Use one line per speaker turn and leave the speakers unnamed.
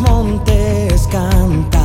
montes cantan.